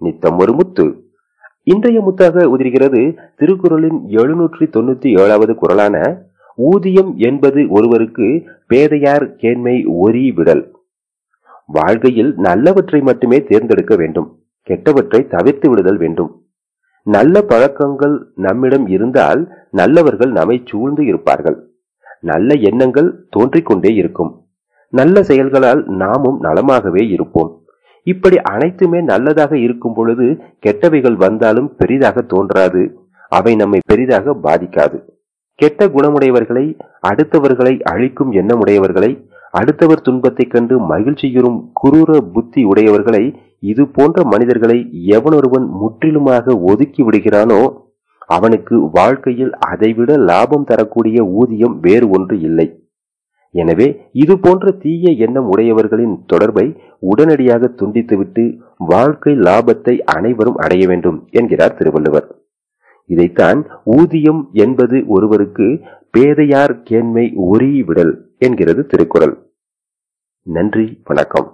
நித்தம் ஒரு முத்து. இன்றைய முத்தாக உதிர்கிறது திருக்குறளின் எழுநூற்றி தொண்ணூத்தி ஏழாவது குரலான ஊதியம் என்பது ஒருவருக்கு பேதையார் கேண்மை ஒரி விடல். வாழ்க்கையில் நல்லவற்றை மட்டுமே தேர்ந்தெடுக்க வேண்டும். கெட்டவற்றை தவிர்த்து விடுதல் வேண்டும். நல்ல பழக்கங்கள் நம்மிடம் இருந்தால் நல்லவர்கள் நம்மை சூழ்ந்து இருப்பார்கள். நல்ல எண்ணங்கள் தோன்றிக்கொண்டே இருக்கும். நல்ல செயல்களால் நாமும் நலமாகவே இருப்போம். இப்படி அனைத்துமே நல்லதாக இருக்கும் பொழுது கெட்டவைகள் வந்தாலும் பெரிதாக தோன்றாது. அவை நம்மை பெரிதாக பாதிக்காது. கெட்ட குணமுடையவர்களை அடுத்தவர்களை அழிக்கும் எண்ணமுடையவர்களை அடுத்தவர் துன்பத்தைக் கண்டு மகிழ்ச்சியுறும் குரூர புத்தி உடையவர்களை இது போன்ற மனிதர்களை எவனொருவன் முற்றிலுமாக ஒதுக்கி விடுகிறானோ அவனுக்கு வாழ்க்கையில் அதைவிட லாபம் தரக்கூடிய ஊதியம் வேறு ஒன்று இல்லை. எனவே இது போன்ற தீய எண்ணம் உடையவர்களின் தொடர்பை உடனடியாக துண்டித்துவிட்டு வாழ்க்கை லாபத்தை அனைவரும் அடைய வேண்டும் என்கிறார் திருவள்ளுவர். இதைத்தான் ஊதியம் என்பது ஒருவருக்கு பேதையார் கேண்மை ஒரீ விடல் என்கிறது திருக்குறள். நன்றி வணக்கம்.